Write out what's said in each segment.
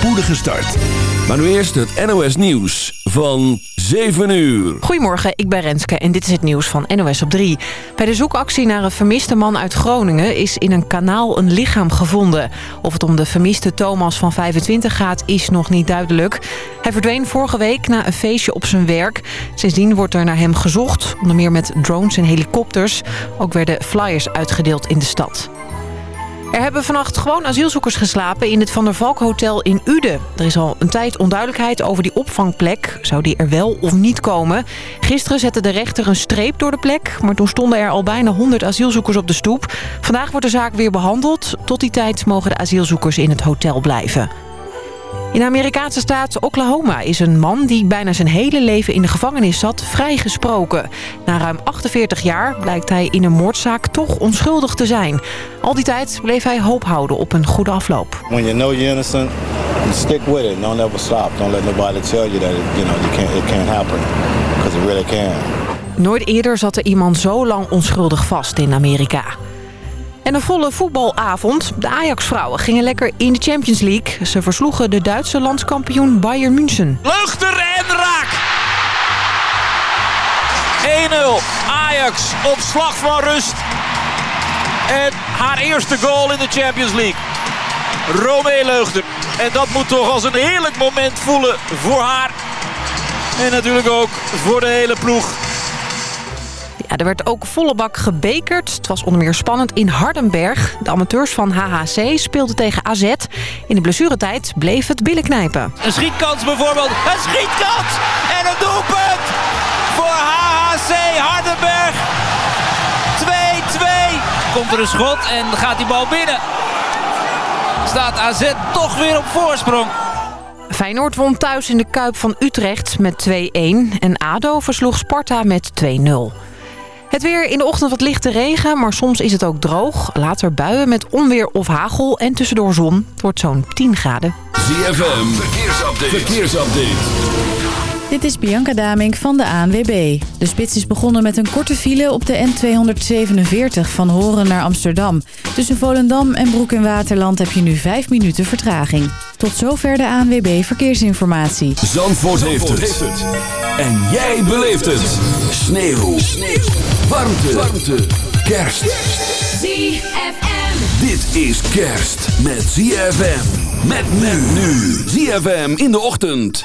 spoedige start. Maar nu eerst het NOS Nieuws van 7 uur. Goedemorgen, ik ben Renske en dit is het nieuws van NOS op 3. Bij de zoekactie naar een vermiste man uit Groningen is in een kanaal een lichaam gevonden. Of het om de vermiste Thomas van 25 gaat, is nog niet duidelijk. Hij verdween vorige week na een feestje op zijn werk. Sindsdien wordt er naar hem gezocht, onder meer met drones en helikopters. Ook werden flyers uitgedeeld in de stad. Er hebben vannacht gewoon asielzoekers geslapen in het Van der Valk Hotel in Uden. Er is al een tijd onduidelijkheid over die opvangplek. Zou die er wel of niet komen? Gisteren zette de rechter een streep door de plek. Maar toen stonden er al bijna 100 asielzoekers op de stoep. Vandaag wordt de zaak weer behandeld. Tot die tijd mogen de asielzoekers in het hotel blijven. In de Amerikaanse staat Oklahoma is een man die bijna zijn hele leven in de gevangenis zat vrijgesproken. Na ruim 48 jaar blijkt hij in een moordzaak toch onschuldig te zijn. Al die tijd bleef hij hoop houden op een goede afloop. When you know you're innocent, you stick with it. Don't ever stop. Don't let nobody tell you that it, you know, you can't, it can't happen. Because it really can. Nooit eerder zat er iemand zo lang onschuldig vast in Amerika. En een volle voetbalavond. De Ajax-vrouwen gingen lekker in de Champions League. Ze versloegen de Duitse landskampioen Bayern München. Luchter en raak! 1-0. Ajax op slag van rust. En haar eerste goal in de Champions League. Romee Leugter. En dat moet toch als een heerlijk moment voelen voor haar. En natuurlijk ook voor de hele ploeg. Ja, er werd ook volle bak gebekerd. Het was onder meer spannend in Hardenberg. De amateurs van HHC speelden tegen AZ. In de blessuretijd bleef het billen knijpen. Een schietkans bijvoorbeeld. Een schietkans! En een doelpunt voor HHC Hardenberg. 2-2. Komt er een schot en gaat die bal binnen. Staat AZ toch weer op voorsprong. Feyenoord won thuis in de Kuip van Utrecht met 2-1. En ADO versloeg Sparta met 2-0. Het weer in de ochtend wat lichte regen, maar soms is het ook droog. Later buien met onweer of hagel en tussendoor zon. Het wordt zo'n 10 graden. ZFM, verkeersupdate. verkeersupdate. Dit is Bianca Damink van de ANWB. De spits is begonnen met een korte file op de N247 van Horen naar Amsterdam. Tussen Volendam en Broek in Waterland heb je nu 5 minuten vertraging. Tot zover de ANWB Verkeersinformatie. Zandvoort, heeft, het. En jij beleeft het. Sneeuw. Sneeuw. Warmte. Warmte. Kerst. ZFM. Dit is kerst met ZFM. Met men nu. ZFM in de ochtend.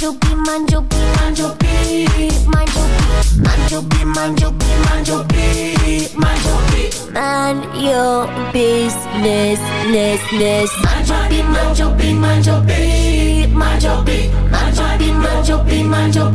Beat, mind your beat, mind your beat, mind your business, ness, ness. Mind your beat, mind your beat, mind your beat, mind your beat. Mind your beat, mind your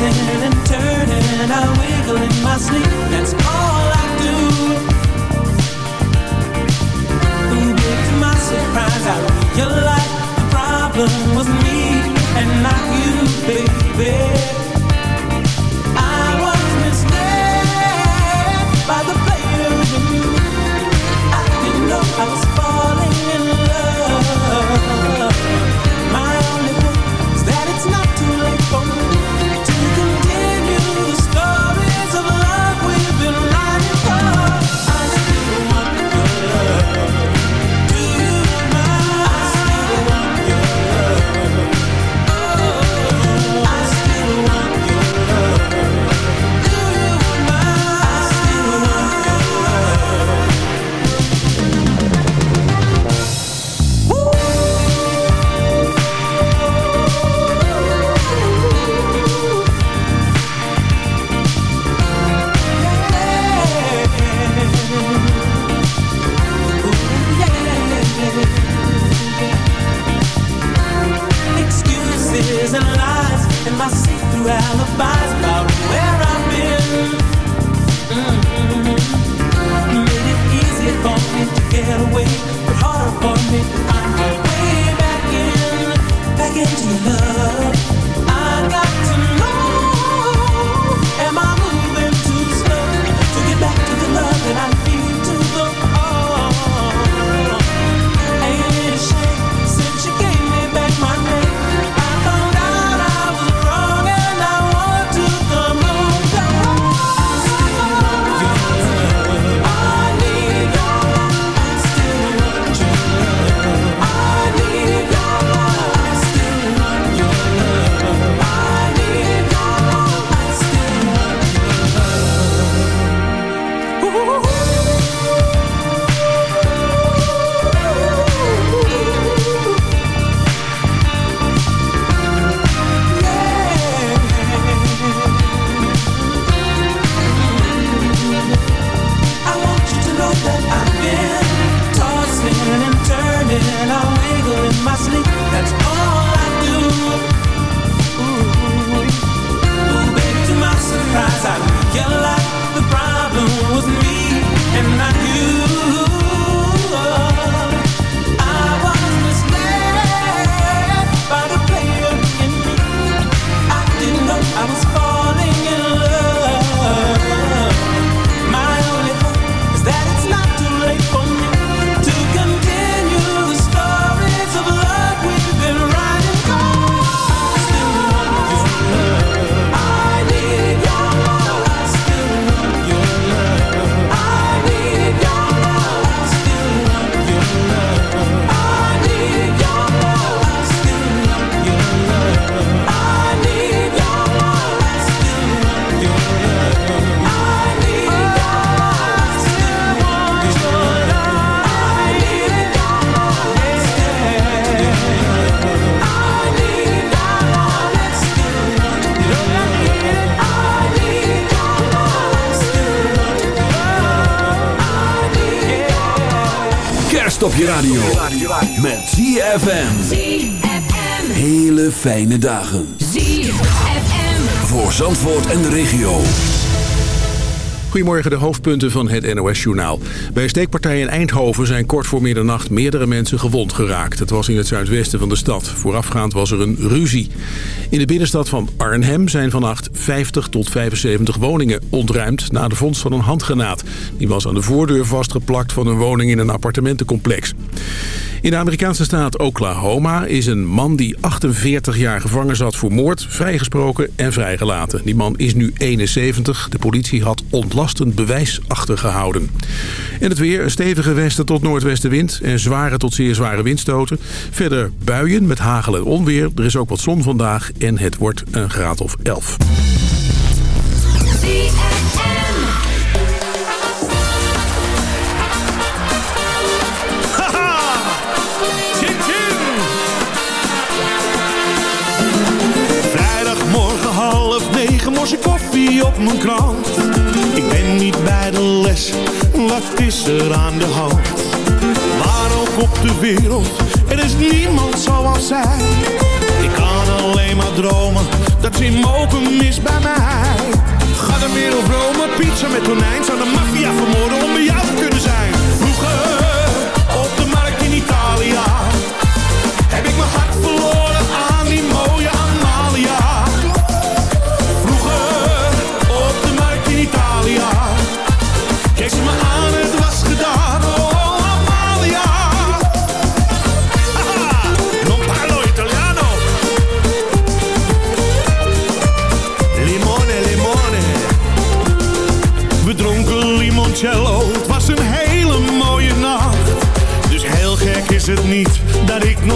twisting and turning, I wiggle in my sleep. That's all. dagen. ZFM. Voor Zandvoort en de regio. Goedemorgen de hoofdpunten van het NOS-journaal. Bij een steekpartij in Eindhoven zijn kort voor middernacht meerdere mensen gewond geraakt. Het was in het zuidwesten van de stad. Voorafgaand was er een ruzie. In de binnenstad van Arnhem zijn vannacht 50 tot 75 woningen ontruimd... na de vondst van een handgranaat. Die was aan de voordeur vastgeplakt van een woning in een appartementencomplex. In de Amerikaanse staat Oklahoma is een man die 48 jaar gevangen zat voor moord... vrijgesproken en vrijgelaten. Die man is nu 71. De politie had ontlaten ontlastend bewijs achtergehouden. En het weer, een stevige westen tot noordwestenwind en zware tot zeer zware windstoten. Verder buien met hagel en onweer. Er is ook wat zon vandaag en het wordt een graad of 11. Vrijdagmorgen half negen, Morse koffie op mijn krant bij de les, wat is er aan de hand? Waar ook op de wereld, er is niemand zoals zij. Ik kan alleen maar dromen, dat ze mogen is bij mij. Ga de wereld romen, pizza met tonijn, zou de maffia vermoorden om bij jou te kunnen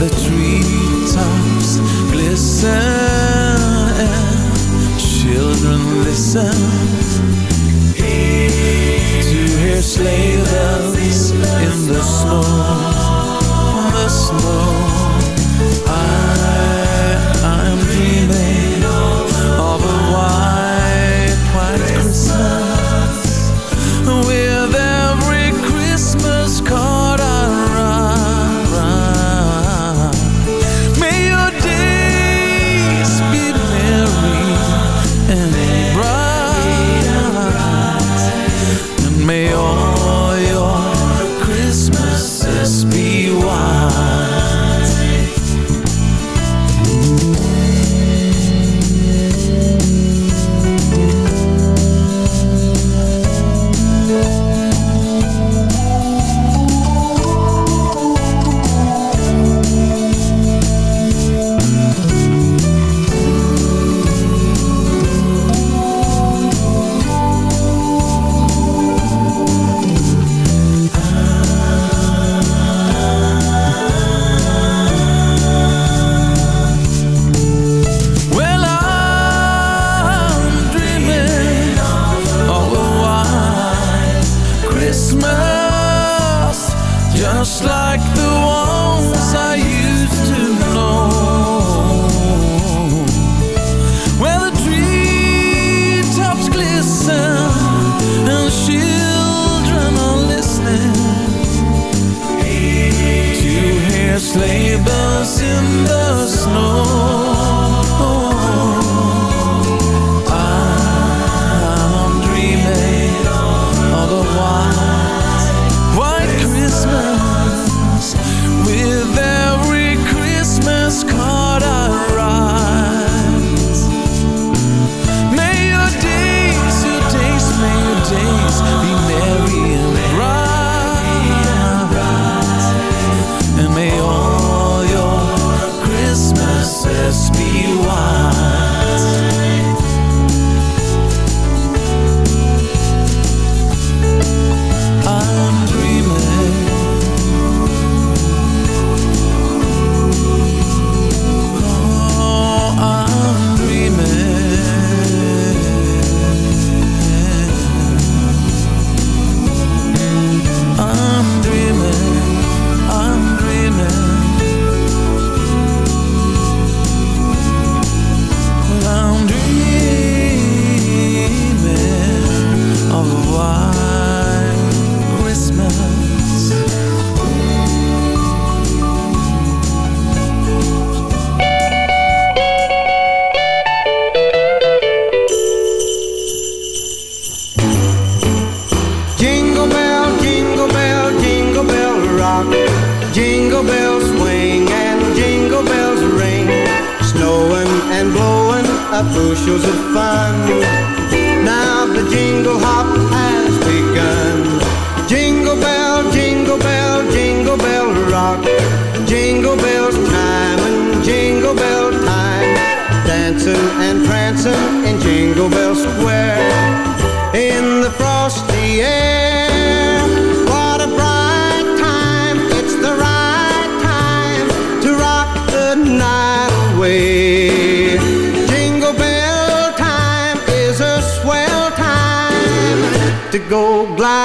the treetops glisten and children listen to hear sleigh bells.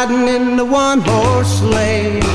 Go gliding in the one horse sleigh.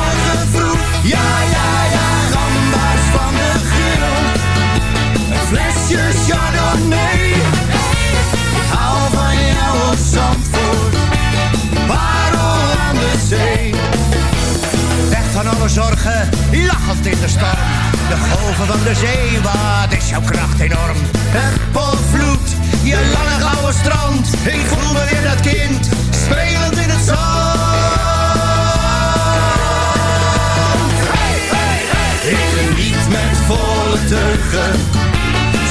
Ik hou van jou op Zandvoort. Parel aan de zee. Weg van alle zorgen, lachend in de storm. De golven van de zee, wat is jouw kracht enorm. Het polvloed, je lange gouden strand. Ik voel me weer dat kind, spelend in het zand. Ik geniet met volle teugen,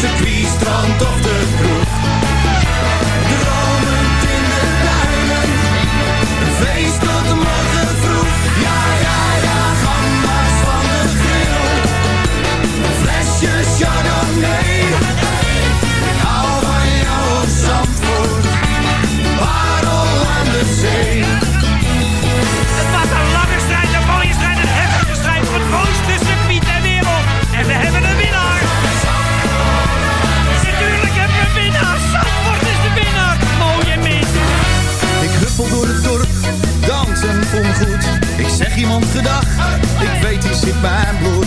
circuit, strand of de kroeg. Dromend in de duinen, een feest tot de morgen vroeg. Ja, ja, ja, gamba's van de grill, een flesje chardonnay. iemand gedacht. Ik weet, die zit bij mijn bloed.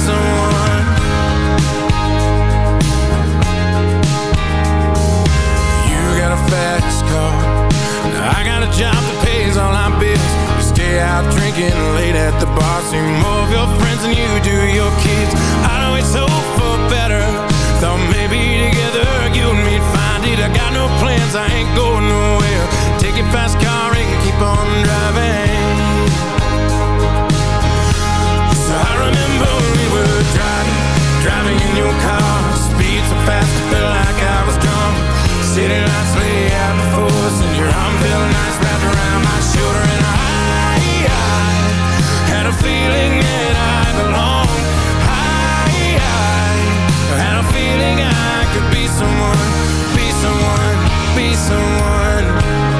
together you got a fast car. I got a job that pays all I bid. Stay out drinking late at the boss. You move your friends and me'd find it I got no plans, I ain't going nowhere. Take your fast car and keep on driving. So I remember we were driving Driving in your car. Speed so fast it felt like I was drunk. City lights lay out before us And your arm felt nice wrapped around my shoulder. And I, I had a feeling that I belonged. I, I a feeling I could be someone Be someone, be someone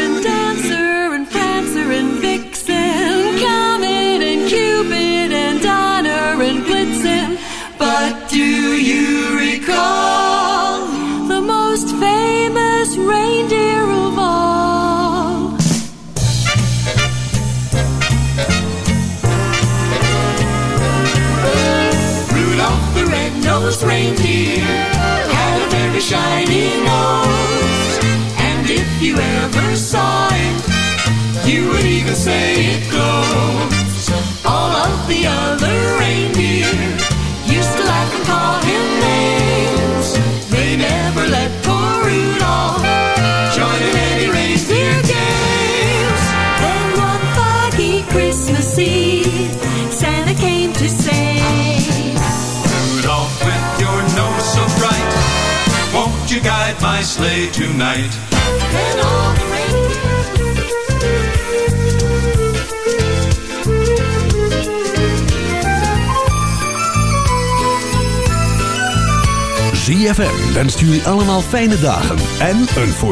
knows. And if you ever saw it, you would even say it glows. All of the other my sleigh tonight. And all the ZFM wenst jullie allemaal fijne dagen en een voorzitter.